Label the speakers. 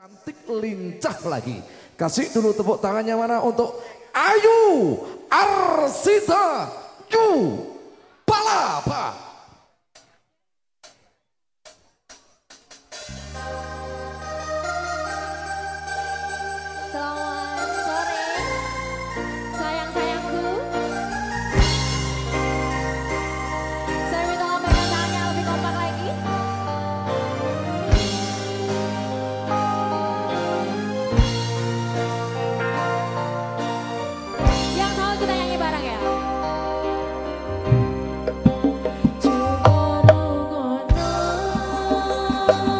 Speaker 1: Cantik lincah lagi. Kasih dulu tepuk tangannya mana untuk Ayu Arsita Yu Palapa.
Speaker 2: 아